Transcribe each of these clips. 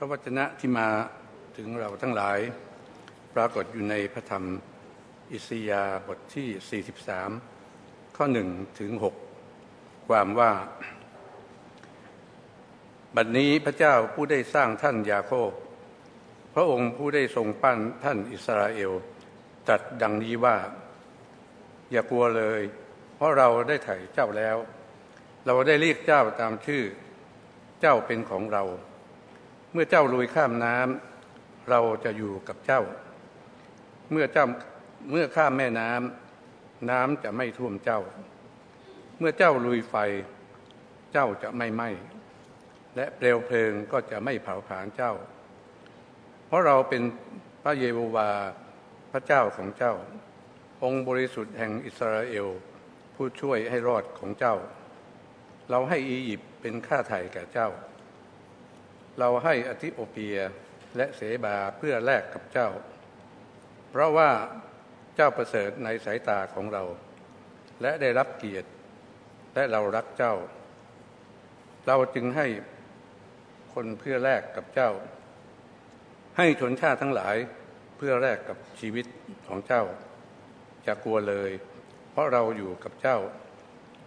พระวจนะที่มาถึงเราทั้งหลาย ปรากฏอยู่ในพระธรรมอิสยาบทที่ 43 ข้อ1ถึง6ความว่า บัดนนี้พระเจ้าผู้ได้สร้างท่านยาโคบพระองค์ผู้ได้ทรงปั้นท่านอิสราเอลตรัสดังนี้ว่า อย่ากลัวเลย เพราะเราได้ไถ่เจ้าแล้ว เราได้เรียกเจ้าตามชื่อ เจ้าเป็นของเรา มื่อเจ้าลุยข้ามน้ำเราจะอยู่กับเจ้า เมื่อเจ้าเมื่อข้ามแม่น้ำน้ำจะไม่ท่วมเจ้า เมื่อเจ้าลุยไฟ เจ้าจะไม่ไหม้และเปลวเพลิงก็จะไม่เผาผลาญเจ้า เพราะเราเป็นพระเยโววาพระเจ้าของเจ้า องค์บริสุทธิ์แห่งอิสราเอล ผู้ช่วยให้รอดของเจ้า เราให้อียิปต์เป็นค่าไถ่แก่เจ้า เราให้อธิโอเปียและเสบาเพื่อแลกกับเจ้า เพราะว่าเจ้าประเสริฐในสายตาของเรา และได้รับเกียรติ และเรารักเจ้า เราจึงให้คนเพื่อแลกกับเจ้า ให้ชนชาติทั้งหลายเพื่อแลกกับชีวิตของเจ้าจะกลัวเลย เพราะเราอยู่กับเจ้า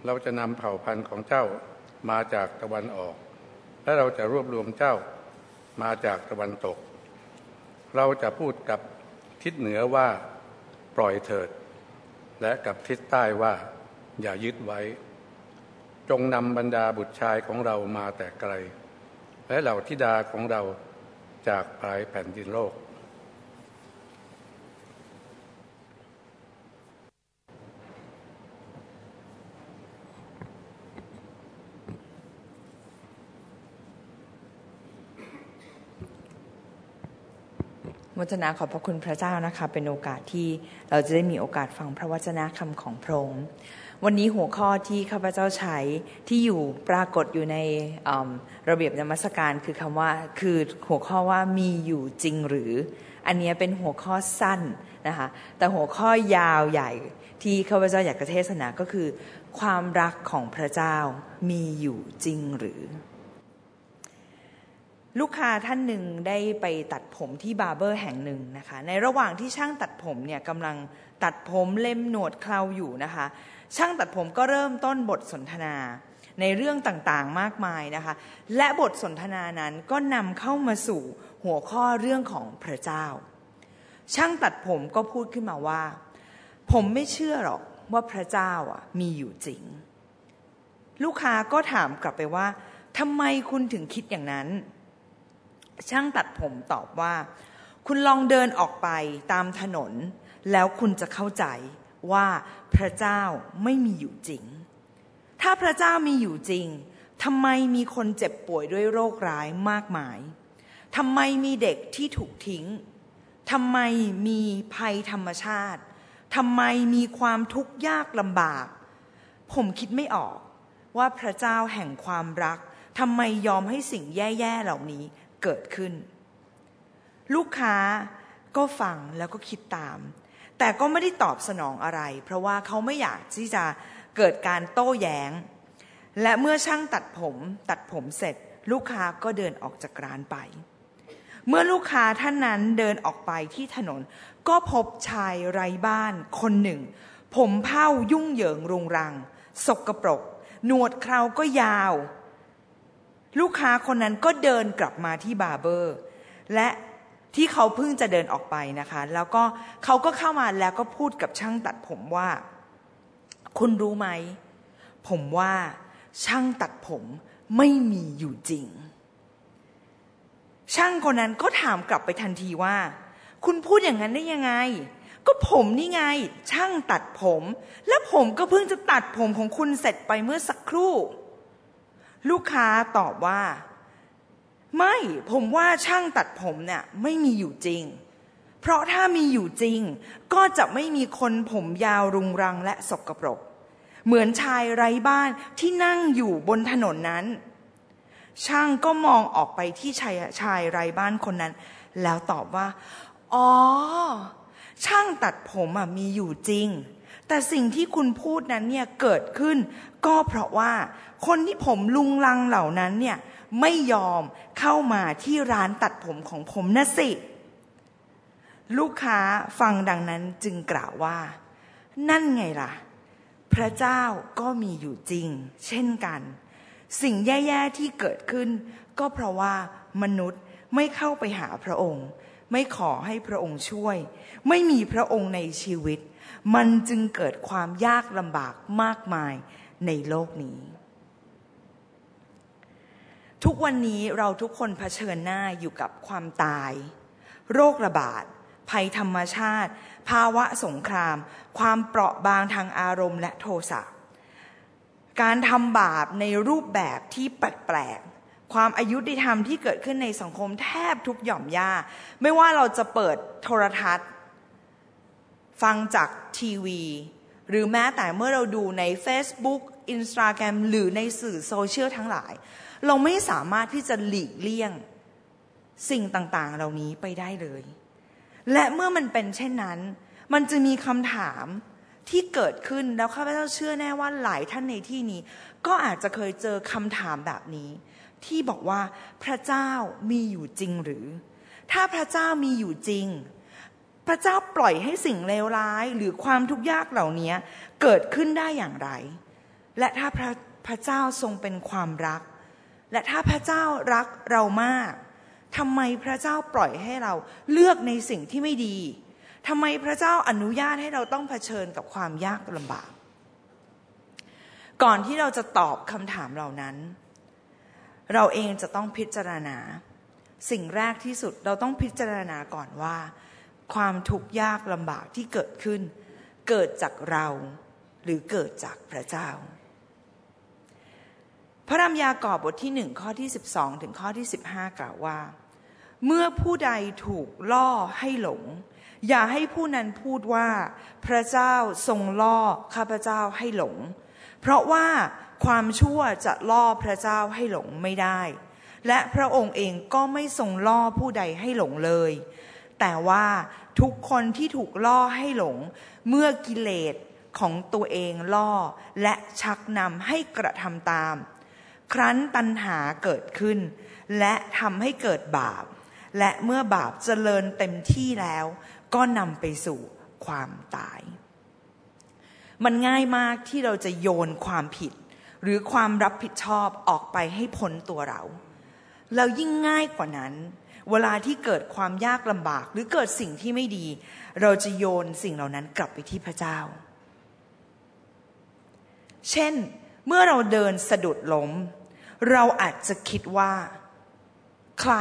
เราจะนำเผ่าพันธุ์ของเจ้ามาจากตะวันออก และเราจะรวบรวมเจ้ามาจากตะวันตก เราจะพูดกับทิศเหนือว่าปล่อยเถิด และกับทิศใต้ว่า อย่ายึดไว้ จงนำบรรดาบุตรชายของเรามาแต่ไกล และเหล่าธิดาของเราจากปลายแผ่นดินโลก มทนาขอบพระคุณพระเจ้านะคะ เป็นโอกาสที่เราจะได้มีโอกาสฟังพระวจนะคำของพระองค์วันนี้หัวข้อที่ข้าพเจ้าใช้ที่อยู่ปรากฏอยู่ในระเบียบนมัสการคือคำว่าคือหัวข้อว่ามีอยู่จริงหรือ อันนี้เป็นหัวข้อสั้นนะคะแต่หัวข้อยาวใหญ่ที่ข้าพเจ้าอยากจะเทศนาก็คือ ความรักของพระเจ้ามีอยู่จริงหรือ ลูกค้าท่านหนึ่งได้ไปตัดผมที่บาร์เบอร์แห่งหนึ่งนะคะ ในระหว่างที่ช่างตัดผมเนี่ยกำลังตัดผมเล็มหนวดเคราอยู่นะคะ ช่างตัดผมก็เริ่มต้นบทสนทนาในเรื่องต่างๆมากมายนะคะ และบทสนทนานั้นก็นำเข้ามาสู่หัวข้อเรื่องของพระเจ้า ช่างตัดผมก็พูดขึ้นมาว่า ผมไม่เชื่อหรอกว่าพระเจ้าอะมีอยู่จริง ลูกค้าก็ถามกลับไปว่าทำไมคุณถึงคิดอย่างนั้น ช่างตัดผมตอบว่า คุณลองเดินออกไปตามถนน แล้วคุณจะเข้าใจว่าพระเจ้าไม่มีอยู่จริง ถ้าพระเจ้ามีอยู่จริงทำไมมีคนเจ็บป่วยด้วยโรคร้ายมากมายทำไมมีเด็กที่ถูกทิ้งทำไมมีภัยธรรมชาติทำไมมีความทุกข์ยากลำบาก ผมคิดไม่ออกว่าพระเจ้าแห่งความรักทำไมยอมให้สิ่งแย่ ๆ เหล่านี้ เกิดขึ้น ลูกค้าก็ฟังแล้วก็คิดตาม แต่ก็ไม่ได้ตอบสนองอะไร เพราะว่าเขาไม่อยากที่จะเกิดการโต้แย้ง และเมื่อช่างตัดผมตัดผมเสร็จ ลูกค้าก็เดินออกจากร้านไป เมื่อลูกค้าท่านนั้นเดินออกไปที่ถนน ก็พบชายไร้บ้านคนหนึ่ง ผมเผ้ายุ่งเหยิงรุงรัง สกรปรก หนวดเคราก็ยาว ลูกค้าคนนั้นก็เดินกลับมาที่บาร์เบอร์ และที่เขาเพิ่งจะเดินออกไปนะคะ แล้วก็เขาก็เข้ามาแล้วก็พูดกับช่างตัดผมว่า คุณรู้ไหม ผมว่าช่างตัดผมไม่มีอยู่จริง ช่างคนนั้นก็ถามกลับไปทันทีว่า คุณพูดอย่างนั้นได้ยังไง ก็ผมนี่ไง ช่างตัดผม และผมก็เพิ่งจะตัดผมของคุณเสร็จไปเมื่อสักครู่ ลูกค้าตอบว่า ไม่ผมว่าช่างตัดผมเนี่ยไม่มีอยู่จริง เพราะถ้ามีอยู่จริง ก็จะไม่มีคนผมยาวรุงรังและสกปรก เหมือนชายไร้บ้านที่นั่งอยู่บนถนนนั้น ช่างก็มองออกไปที่ชายชายไร้บ้านคนนั้น แล้วตอบว่า อ๋อ ช่างตัดผมอะมีอยู่จริง แต่สิ่งที่คุณพูดนั้นเนี่ยเกิดขึ้น ก็เพราะว่าคนที่ผมลุงลังเหล่านั้นเนี่ยไม่ยอมเข้ามาที่ร้านตัดผมของผมนะสิ ลูกค้าฟังดังนั้นจึงกล่าวว่า นั่นไงล่ะ พระเจ้าก็มีอยู่จริง เช่นกัน สิ่งแย่ๆที่เกิดขึ้น ก็เพราะว่ามนุษย์ไม่เข้าไปหาพระองค์ ไม่ขอให้พระองค์ช่วย ไม่มีพระองค์ในชีวิต มันจึงเกิดความยากลำบากมากมายในโลกนี้ ทุกวันนี้เราทุกคนเผชิญหน้าอยู่กับความตาย โรคระบาด ภัยธรรมชาติ ภาวะสงคราม ความเปราะบางทางอารมณ์และโทสะการทำบาปในรูปแบบที่แปลกๆ ความอายุติธรรมที่เกิดขึ้นในสังคมแทบทุกหย่อมย่า ไม่ว่าเราจะเปิดโทรทัศน์ ฟังจากทีวี หรือแม้แต่เมื่อเราดูใน Facebook Instagram หรือในสื่อโซเชียลทั้งหลาย เราไม่สามารถที่จะหลีกเลี่ยงสิ่งต่างๆ เหล่านี้ไปได้เลย และเมื่อมันเป็นเช่นนั้น มันจะมีคำถามที่เกิดขึ้นแล้วข้าพเจ้าเชื่อแน่ว่าหลายท่านในที่นี้ ก็อาจจะเคยเจอคำถามแบบนี้ ที่บอกว่าพระเจ้ามีอยู่จริงหรือ ถ้าพระเจ้ามีอยู่จริง พระเจ้าปล่อยให้สิ่งเลวร้ายหรือความทุกข์ยากเหล่านี้เกิดขึ้นได้อย่างไร และถ้าพระพระเจ้าทรงเป็นความรัก และถ้าพระเจ้ารักเรามากทำไมพระเจ้าปล่อยให้เราเลือกในสิ่งที่ไม่ดีทำไมพระเจ้าอนุญาตให้เราต้องเผชิญกับความยากลำบาก ก่อนที่เราจะตอบคำถามเหล่านั้น เราเองจะต้องพิจารณา สิ่งแรกที่สุดเราต้องพิจารณาก่อนว่า ความทุกข์ยากลำบากที่เกิดขึ้น เกิดจากเราหรือเกิดจากพระเจ้า พระรามยากอบบทที่หนึ่งข้อที่สิบสองถึงข้อที่สิบห้ากล่าวว่า เมื่อผู้ใดถูกล่อให้หลง อย่าให้ผู้นั้นพูดว่า พระเจ้าทรงล่อข้าพเจ้าให้หลง เพราะว่าความชั่วจะล่อพระเจ้าให้หลงไม่ได้ และพระองค์เองก็ไม่ทรงล่อผู้ใดให้หลงเลย แต่ว่า ทุกคนที่ถูกล่อให้หลง เมื่อกิเลสของตัวเองล่อ และชักนำให้กระทำตาม ครั้นตัณหาเกิดขึ้น และทำให้เกิดบาป และเมื่อบาปเจริญเต็มที่แล้ว ก็นำไปสู่ความตาย มันง่ายมากที่เราจะโยนความผิด หรือความรับผิดชอบออกไปให้พ้นตัวเราแล้วยิ่งง่ายกว่านั้น เวลาที่เกิดความยากลำบากหรือเกิดสิ่งที่ไม่ดี เราจะโยนสิ่งเหล่านั้นกลับไปที่พระเจ้า เช่น เมื่อเราเดินสะดุดล้ม เราอาจจะคิดว่า ใคร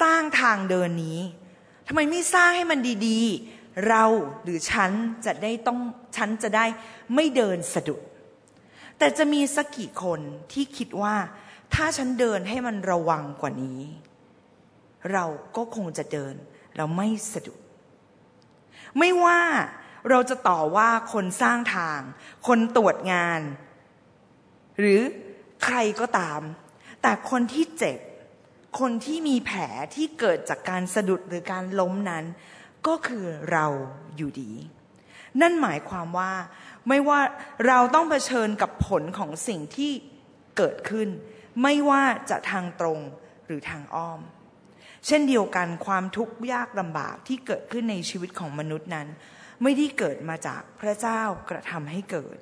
สร้างทางเดินนี้ทำไมไม่สร้างให้มันดีๆ เราหรือฉันจะได้ต้องฉันจะได้ไม่เดินสะดุด แต่จะมีสักกี่คนที่คิดว่า ถ้าฉันเดินให้มันระวังกว่านี้ เราก็คงจะเดินแล้วไม่สะดุด ไม่ว่าเราจะต่อว่าคนสร้างทาง คนตรวจงาน หรือใครก็ตาม แต่คนที่เจ็บ คนที่มีแผลที่เกิดจากการสะดุดหรือการล้มนั้น ก็คือเราอยู่ดี นั่นหมายความว่า ไม่ว่าเราต้องเผชิญกับผลของสิ่งที่เกิดขึ้น ไม่ว่าจะทางตรงหรือทางอ้อม เช่นเดียวกันความทุกข์ยากลำบากที่เกิดขึ้นในชีวิตของมนุษย์นั้น ไม่ได้เกิดมาจากพระเจ้ากระทำให้เกิด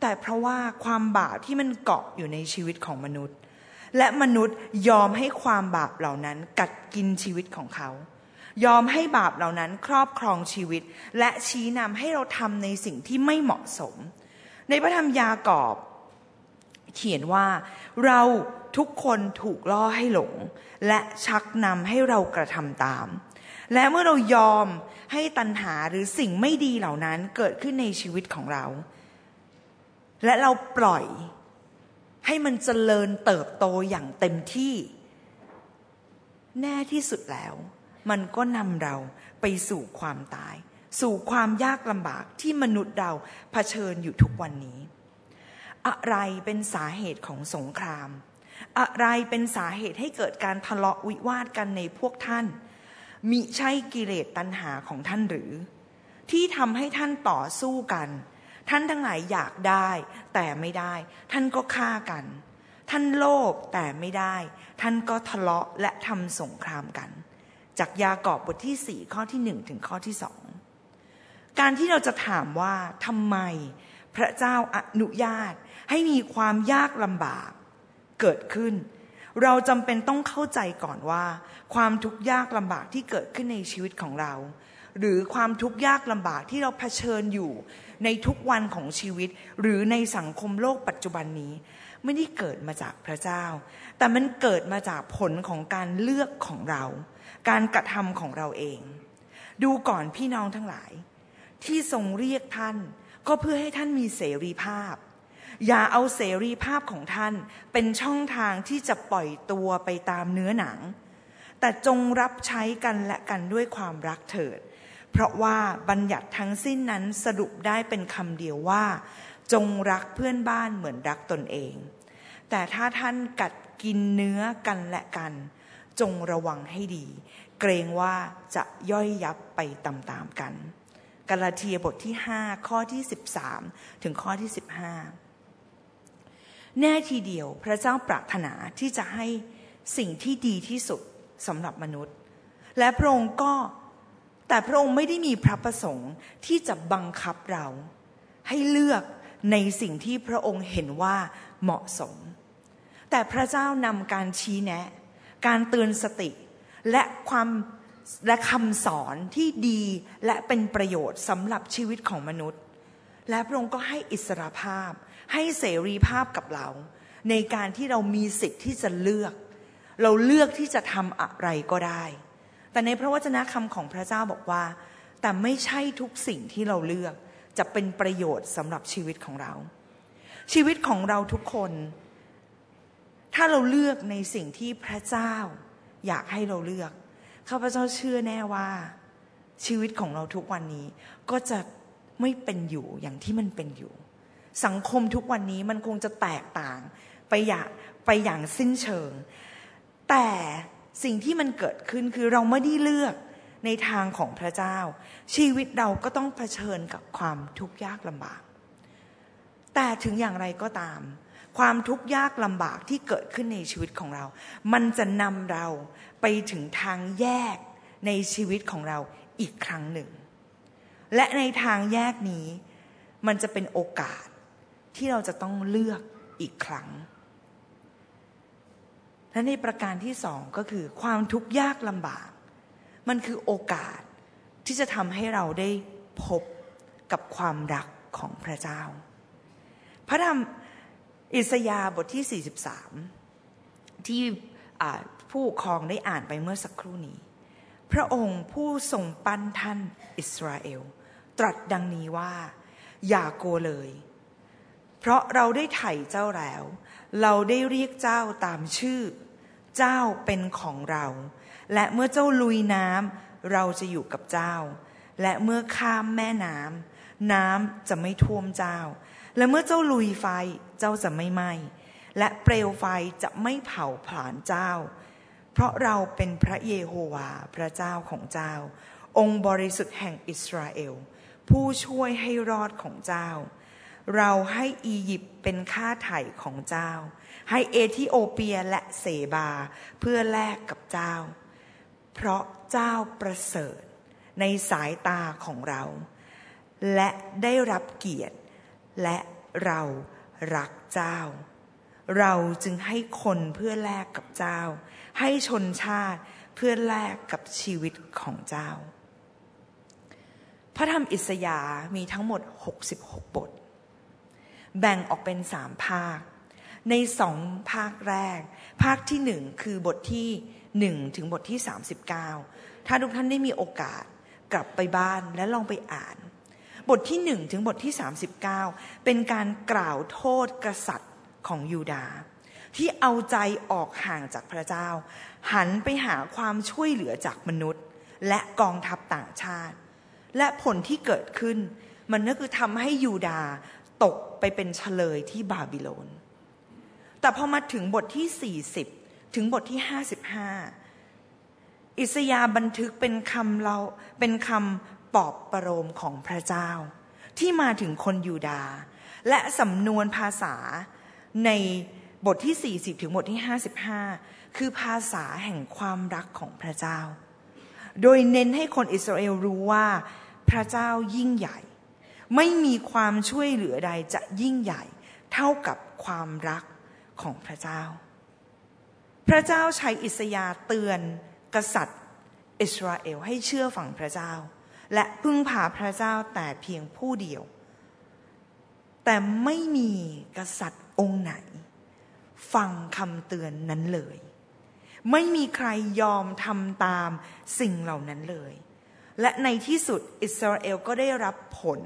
แต่เพราะว่าความบาปที่มันเกาะอยู่ในชีวิตของมนุษย์ และมนุษย์ยอมให้ความบาปเหล่านั้นกัดกินชีวิตของเขา ยอมให้บาปเหล่านั้นครอบครองชีวิต และชี้นำให้เราทำในสิ่งที่ไม่เหมาะสม ในพระธรรมยากอบเขียนว่าเรา ทุกคนถูกล่อให้หลง และชักนำให้เรากระทำตาม และเมื่อเรายอมให้ตัณหาหรือสิ่งไม่ดีเหล่านั้นเกิดขึ้นในชีวิตของเรา และเราปล่อยให้มันเจริญเติบโตอย่างเต็มที่ แน่ที่สุดแล้ว มันก็นำเราไปสู่ความตาย สู่ความยากลำบากที่มนุษย์เราเผชิญอยู่ทุกวันนี้ อะไรเป็นสาเหตุของสงคราม อะไรเป็นสาเหตุให้เกิดการทะเลาะวิวาทกันในพวกท่าน มิใช่กิเลสตัณหาของท่านหรือ ที่ทำให้ท่านต่อสู้กัน ท่านทั้งหลายอยากได้ แต่ไม่ได้ ท่านก็ฆ่ากัน ท่านโลภแต่ไม่ได้ ท่านก็ทะเลาะและทำสงครามกัน จากยากอบบทที่สี่ข้อที่หนึ่งถึงข้อที่สองการที่เราจะถามว่าทำไมพระเจ้าอนุญาตให้มีความยากลำบาก เกิดขึ้น เราจำเป็นต้องเข้าใจก่อนว่า ความทุกข์ยากลำบากที่เกิดขึ้นในชีวิตของเรา หรือความทุกข์ยากลำบากที่เราเผชิญอยู่ ในทุกวันของชีวิต หรือในสังคมโลกปัจจุบันนี้ ไม่ได้เกิดมาจากพระเจ้า แต่มันเกิดมาจากผลของการเลือกของเรา การกระทำของเราเอง ดูก่อนพี่น้องทั้งหลาย ที่ทรงเรียกท่านก็เพื่อให้ท่านมีเสรีภาพ อย่าเอาเสรีภาพของท่านเป็นช่องทางที่จะปล่อยตัวไปตามเนื้อหนัง แต่จงรับใช้กันและกันด้วยความรักเถิด เพราะว่าบัญญัติทั้งสิ้นนั้นสรุปได้เป็นคำเดียวว่า จงรักเพื่อนบ้านเหมือนรักตนเอง แต่ถ้าท่านกัดกินเนื้อกันและกัน จงระวังให้ดี เกรงว่าจะย่อยยับไปตามๆกันกาลาเทียบทที่ 5 ข้อที่ 13 ถึงข้อที่ 15 แน่ทีเดียวพระเจ้าปรารถนาที่จะให้สิ่งที่ดีที่สุดสำหรับมนุษย์ และพระองค์ก็แต่พระองค์ไม่ได้มีพระประสงค์ที่จะบังคับเรา ให้เลือกในสิ่งที่พระองค์เห็นว่าเหมาะสม แต่พระเจ้านำการชี้แนะ การเตือนสติและความและคำสอนที่ดีและเป็นประโยชน์สำหรับชีวิตของมนุษย์ และพระองค์ก็ให้อิสรภาพ ให้เสรีภาพกับเรา ในการที่เรามีสิทธิ์ที่จะเลือก เราเลือกที่จะทำอะไรก็ได้ แต่ในพระวจนะคำของพระเจ้าบอกว่า แต่ไม่ใช่ทุกสิ่งที่เราเลือก จะเป็นประโยชน์สำหรับชีวิตของเรา ชีวิตของเราทุกคน ถ้าเราเลือกในสิ่งที่พระเจ้า อยากให้เราเลือกข้าพเจ้าเชื่อแน่ว่า ชีวิตของเราทุกวันนี้ก็จะไม่เป็นอยู่อย่างที่มันเป็นอยู่ สังคมทุกวันนี้มันคงจะแตกต่างไปอย่างไปอย่างสิ้นเชิง แต่สิ่งที่มันเกิดขึ้นคือเราไม่ได้เลือกในทางของพระเจ้า ชีวิตเราก็ต้องเผชิญกับความทุกข์ยากลำบาก แต่ถึงอย่างไรก็ตาม ความทุกข์ยากลำบากที่เกิดขึ้นในชีวิตของเรา มันจะนำเราไปถึงทางแยกในชีวิตของเราอีกครั้งหนึ่ง และในทางแยกนี้มันจะเป็นโอกาส ที่เราจะต้องเลือกอีกครั้ง และในประการที่สองก็คือ ความทุกข์ยากลำบาก มันคือโอกาสที่จะทำให้เราได้พบกับความรักของพระเจ้า พระธรรมอิสยาบทที่ 43 ที่ผู้ครองได้อ่านไปเมื่อสักครู่นี้ พระองค์ผู้ทรงปั้นท่านอิสราเอล ตรัสดังนี้ว่า อย่ากลัวเลย เพราะเราได้ไถ่เจ้าแล้ว เราได้เรียกเจ้าตามชื่อ เจ้าเป็นของเรา และเมื่อเจ้าลุยน้ำเราจะอยู่กับเจ้า และเมื่อข้ามแม่น้ำน้ำจะไม่ท่วมเจ้า และเมื่อเจ้าลุยไฟเจ้าจะไม่ไหม้และเปลวไฟจะไม่เผาผลาญเจ้า เพราะเราเป็นพระเยโฮวาพระเจ้าของเจ้า องค์บริสุทธิ์แห่งอิสราเอล ผู้ช่วยให้รอดของเจ้า เราให้อียิปต์เป็นค่าไถ่ของเจ้า ให้เอธิโอเปียและเสบาเพื่อแลกกับเจ้า เพราะเจ้าประเสริฐในสายตาของเรา และได้รับเกียรติ และเรารักเจ้า เราจึงให้คนเพื่อแลกกับเจ้า ให้ชนชาติเพื่อแลกกับชีวิตของเจ้า พระธรรมอิสยามีทั้งหมด 66 บท แบ่งออกเป็นสามภาค ในสองภาคแรก ภาคที่หนึ่งคือบทที่หนึ่งถึงบทที่ 39 ถ้าทุกท่านได้มีโอกาสกลับไปบ้านและลองไปอ่าน บทที่หนึ่งถึงบทที่ 39 เป็นการกล่าวโทษกษัตริย์ของยูดาห์ที่เอาใจออกห่างจากพระเจ้า หันไปหาความช่วยเหลือจากมนุษย์ และกองทัพต่างชาติ และผลที่เกิดขึ้น มันก็คือทำให้ยูดา ตกไปเป็นเฉลยที่บาบิโลน แต่พอมาถึงบทที่ 40 ถึงบทที่ 55 อิสยาบันทึกเป็นคำเราเป็นคำปอบประโลมของพระเจ้า ที่มาถึงคนยูดา และสำนวนภาษาในบทที่ 40 ถึงบทที่ 55 คือภาษาแห่งความรักของพระเจ้า โดยเน้นให้คนอิสราเอลรู้ว่าพระเจ้ายิ่งใหญ่ ไม่มีความช่วยเหลือใดจะยิ่งใหญ่เท่ากับความรักของพระเจ้า พระเจ้าใช้อิสยาเตือนกษัตริย์อิสราเอลให้เชื่อฝังพระเจ้า และพึ่งพาพระเจ้าแต่เพียงผู้เดียว แต่ไม่มีกษัตริย์องค์ไหน ฟังคำเตือนนั้นเลย ไม่มีใครยอมทำตามสิ่งเหล่านั้นเลย และในที่สุดอิสราเอลก็ได้รับผล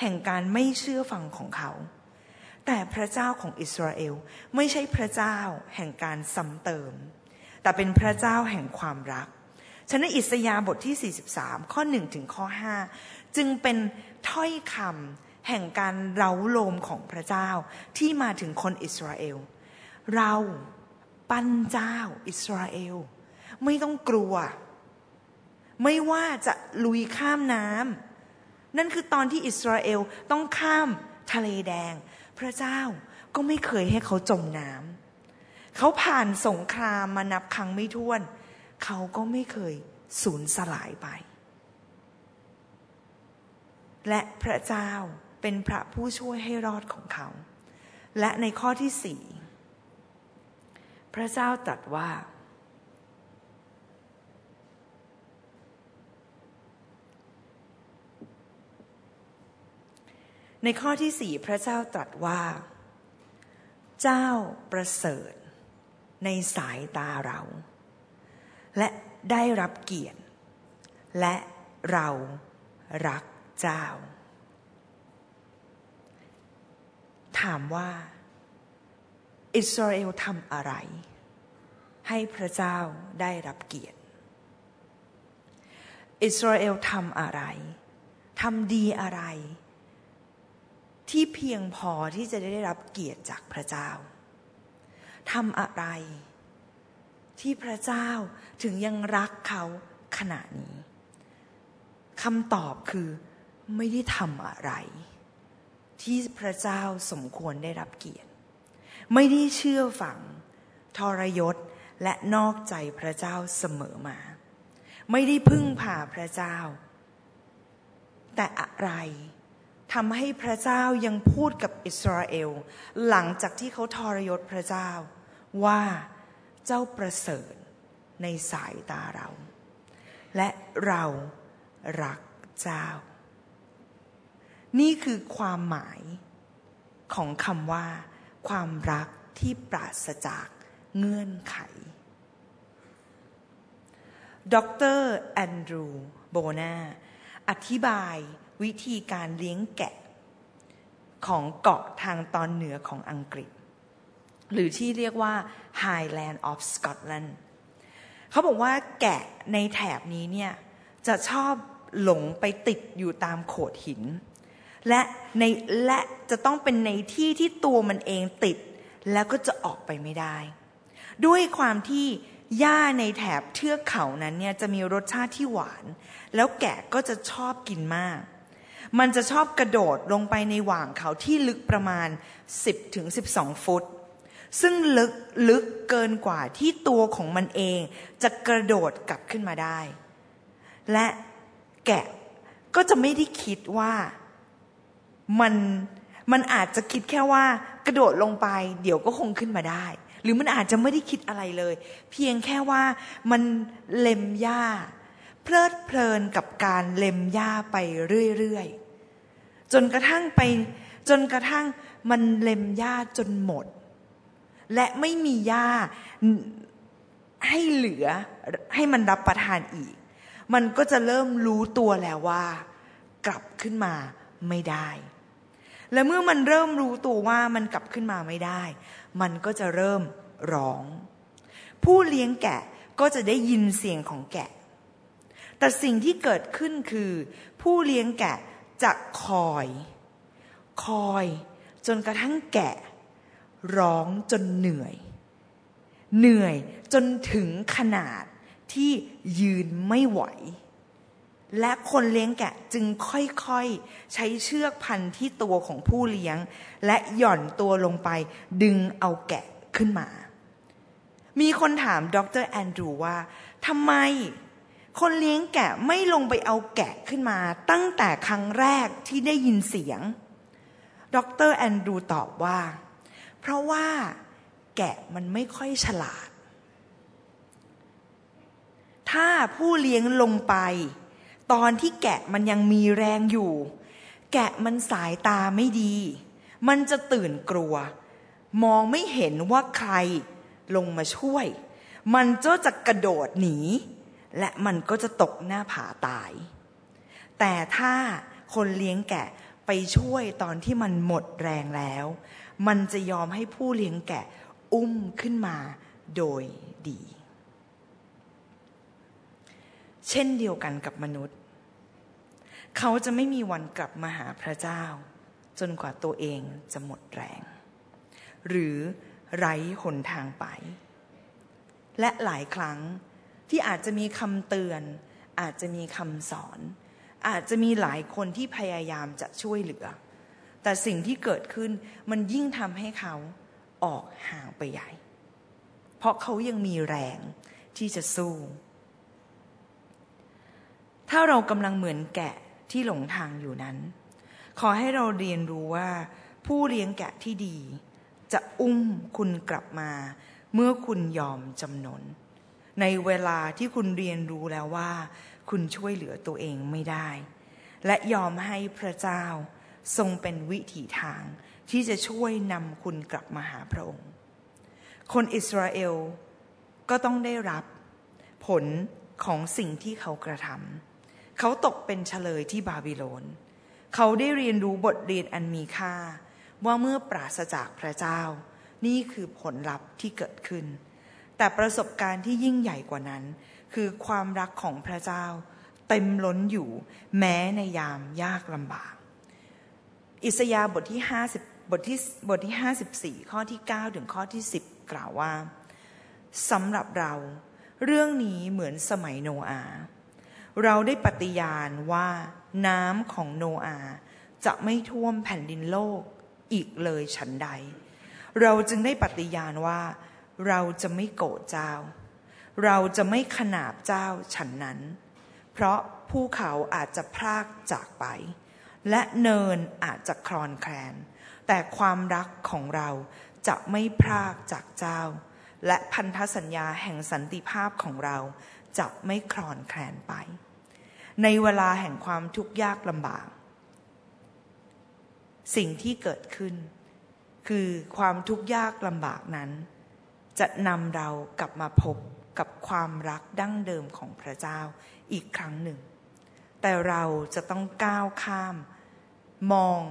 แห่งการไม่เชื่อฟังของเขา แต่พระเจ้าของอิสราเอลไม่ใช่พระเจ้าแห่งการซ้ำเติม แต่เป็นพระเจ้าแห่งความรัก ฉะนั้นอิสยาบทที่ 43 ข้อ1ถึงข้อ 5 จึงเป็นถ้อยคำแห่งการเร้าโลมของพระเจ้าที่มาถึงคนอิสราเอล เราปั้นเจ้าอิสราเอล ไม่ต้องกลัว ไม่ว่าจะลุยข้ามน้ำนั่นคือตอนที่อิสราเอลต้องข้ามทะเลแดง พระเจ้าก็ไม่เคยให้เขาจมน้ำเขาผ่านสงครามมานับครั้งไม่ถ้วน เขาก็ไม่เคยสูญสลายไป และพระเจ้าเป็นพระผู้ช่วยให้รอดของเขา และในข้อที่สี่พระเจ้าตรัสว่า ในข้อที่สี่พระเจ้าตรัสว่า เจ้าประเสริฐในสายตาเรา และได้รับเกียรติ และเรารักเจ้า ถามว่า อิสราเอลทำอะไร ให้พระเจ้าได้รับเกียรติ อิสราเอลทำอะไรทำดีอะไร ที่เพียงพอที่จะได้รับเกียรติจากพระเจ้าทำอะไร ที่พระเจ้าถึงยังรักเขาขนาดนี้คำตอบคือไม่ได้ทำอะไร ที่พระเจ้าสมควรได้รับเกียรติ ไม่ได้เชื่อฝัง ทรยศและนอกใจพระเจ้าเสมอมา ไม่ได้พึ่งพาพระเจ้า แต่อะไร ทำให้พระเจ้ายังพูดกับอิสราเอล หลังจากที่เขาทรยศพระเจ้า ว่าเจ้าประเสริฐในสายตาเรา และเรารักเจ้า นี่คือความหมายของคำว่า ความรักที่ปราศจากเงื่อนไข ดรแอนดรูโบนาอธิบาย วิธีการเลี้ยงแกะของเกาะทางตอนเหนือของอังกฤษ หรือที่เรียกว่า Highland of Scotland เขาบอกว่าแกะในแถบนี้เนี่ยจะชอบหลงไปติดอยู่ตามโขดหิน และในและจะต้องเป็นในที่ที่ตัวมันเองติด แล้วก็จะออกไปไม่ได้ ด้วยความที่หญ้าในแถบเทือกเขานั้นเนี่ยจะมีรสชาติที่หวาน แล้วแกะก็จะชอบกินมาก มันจะชอบกระโดดลงไปในหว่างเขาที่ลึกประมาณ 10ถึง12 ฟุต ซึ่งลึกลึกเกินกว่าที่ตัวของมันเอง จะกระโดดกลับขึ้นมาได้ และแกะก็จะไม่ได้คิดว่ามันมันอาจจะคิดแค่ว่ากระโดดลงไป เดี๋ยวก็คงขึ้นมาได้ หรือมันอาจจะไม่ได้คิดอะไรเลย เพียงแค่ว่ามันเล็มหญ้า เพลิดเพลินกับการเล็มหญ้าไปเรื่อยๆจนกระทั่งไปจนกระทั่งมันเล็มหญ้าจนหมด และไม่มีหญ้าให้เหลือให้มันรับประทานอีก มันก็จะเริ่มรู้ตัวแล้วว่า กลับขึ้นมาไม่ได้ และเมื่อมันเริ่มรู้ตัวว่ามันกลับขึ้นมาไม่ได้ มันก็จะเริ่มร้อง ผู้เลี้ยงแกะก็จะได้ยินเสียงของแกะ แต่สิ่งที่เกิดขึ้นคือ ผู้เลี้ยงแกะจะคอย คอย จนกระทั่งแกะ ร้องจนเหนื่อย เหนื่อยจนถึงขนาดที่ยืนไม่ไหว และคนเลี้ยงแกะจึงค่อยๆ ใช้เชือกพันที่ตัวของผู้เลี้ยง และหย่อนตัวลงไป ดึงเอาแกะขึ้นมา มีคนถามดรแอนดรูว่าทำไม คนเลี้ยงแกะไม่ลงไปเอาแกะขึ้นมา ตั้งแต่ครั้งแรกที่ได้ยินเสียง ดรแอนดรูตอบว่า เพราะว่าแกะมันไม่ค่อยฉลาด ถ้าผู้เลี้ยงลงไป ตอนที่แกะมันยังมีแรงอยู่ แกะมันสายตาไม่ดี มันจะตื่นกลัว มองไม่เห็นว่าใครลงมาช่วย มันก็จะกระโดดหนี และมันก็จะตกหน้าผาตาย แต่ถ้าคนเลี้ยงแกะไปช่วยตอนที่มันหมดแรงแล้ว มันจะยอมให้ผู้เลี้ยงแกะอุ้มขึ้นมาโดยดี เช่นเดียวกันกับมนุษย์ เขาจะไม่มีวันกลับมาหาพระเจ้า จนกว่าตัวเองจะหมดแรง หรือไร้หนทางไป และหลายครั้ง ที่อาจจะมีคำเตือน อาจจะมีคำสอน อาจจะมีหลายคนที่พยายามจะช่วยเหลือ แต่สิ่งที่เกิดขึ้นมันยิ่งทำให้เขาออกห่างไปใหญ่ เพราะเขายังมีแรงที่จะสู้ ถ้าเรากำลังเหมือนแกะที่หลงทางอยู่นั้น ขอให้เราเรียนรู้ว่าผู้เลี้ยงแกะที่ดี จะอุ้มคุณกลับมา เมื่อคุณยอมจำนน ในเวลาที่คุณเรียนรู้แล้วว่า คุณช่วยเหลือตัวเองไม่ได้ และยอมให้พระเจ้าทรงเป็นวิถีทางที่จะช่วยนำคุณกลับมาหาพระองค์ คนอิสราเอลก็ต้องได้รับผลของสิ่งที่เขากระทำเขาตกเป็นเฉลยที่บาบิโลน เขาได้เรียนรู้บทเรียนอันมีค่า ว่าเมื่อปราศจากพระเจ้า นี่คือผลลัพธ์ที่เกิดขึ้น แต่ประสบการณ์ที่ยิ่งใหญ่กว่านั้น คือความรักของพระเจ้า เต็มล้นอยู่ แม้ในยามยากลำบาก อิสยาห์บทที่50บทที่บทที่ 54 ข้อที่ 9 ถึงข้อที่ 10 กล่าวว่าสำหรับเรา เรื่องนี้เหมือนสมัยโนอาเราได้ปฏิญาณว่าน้ำของโนอาจะไม่ท่วมแผ่นดินโลกอีกเลยฉันใด เราจึงได้ปฏิญาณว่า เราจะไม่โกรธเจ้า เราจะไม่ขนาบเจ้าฉันนั้น เพราะภูเขาอาจจะพรากจากไป และเนินอาจจะคลอนแคลน แต่ความรักของเราจะไม่พรากจากเจ้า และพันธสัญญาแห่งสันติภาพของเราจะไม่คลอนแคลนไป ในเวลาแห่งความทุกข์ยากลำบาก สิ่งที่เกิดขึ้น คือความทุกข์ยากลำบากนั้น จะนำเรากลับมาพบกับความรักดั้งเดิมของพระเจ้าอีกครั้งหนึ่ง แต่เราจะต้องก้าวข้ามมอง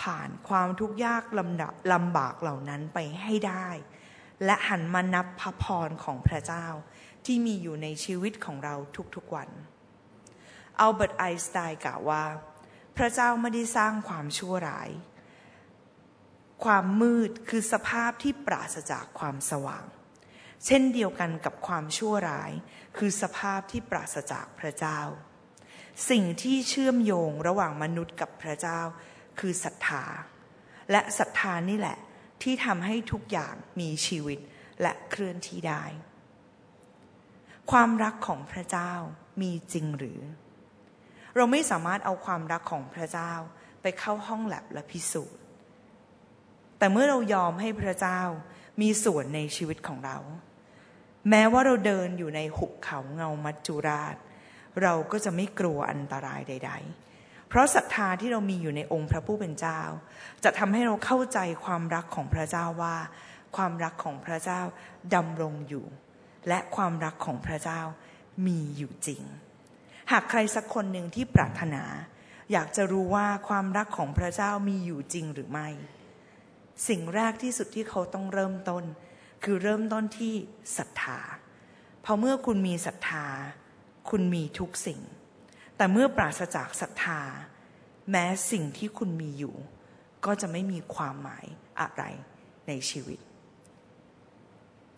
ผ่านความทุกข์ยากลำดับลำบากเหล่านั้นไปให้ได้ และหันมานับพระพรของพระเจ้าที่มีอยู่ในชีวิตของเราทุกๆวันอัลเบิร์ตไอน์สไตน์กล่าวว่า พระเจ้าไม่ได้สร้างความชั่วร้าย ความมืดคือสภาพที่ปราศจากความสว่าง เช่นเดียวกันกับความชั่วร้าย คือสภาพที่ปราศจากพระเจ้า สิ่งที่เชื่อมโยงระหว่างมนุษย์กับพระเจ้า คือศรัทธา และศรัทธานี่แหละที่ทำให้ทุกอย่างมีชีวิตและเคลื่อนที่ได้ ความรักของพระเจ้ามีจริงหรือ เราไม่สามารถเอาความรักของพระเจ้าไปเข้าห้องแลบและพิสูจน์ แต่เมื่อเรายอมให้พระเจ้ามีส่วนในชีวิตของเรา แม้ว่าเราเดินอยู่ในหุบเขาเงามัจจุราช เราก็จะไม่กลัวอันตรายใด ๆ เพราะศรัทธาที่เรามีอยู่ในองค์พระผู้เป็นเจ้า จะทำให้เราเข้าใจความรักของพระเจ้าว่า ความรักของพระเจ้าดำรงอยู่ และความรักของพระเจ้ามีอยู่จริง หากใครสักคนหนึ่งที่ปรารถนา อยากจะรู้ว่าความรักของพระเจ้ามีอยู่จริงหรือไม่ สิ่งแรกที่สุดที่เขาต้องเริ่มต้น คือเริ่มต้นที่ศรัทธาเพราะเมื่อคุณมีศรัทธา คุณมีทุกสิ่ง แต่เมื่อปราศจากศรัทธา แม้สิ่งที่คุณมีอยู่ ก็จะไม่มีความหมายอะไรในชีวิต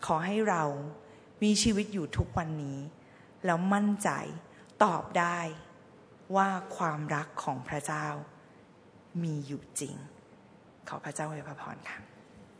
ขอให้เรามีชีวิตอยู่ทุกวันนี้ แล้วมั่นใจตอบได้ว่าความรักของพระเจ้ามีอยู่จริง ขอพระเจ้าอวยพรค่ะ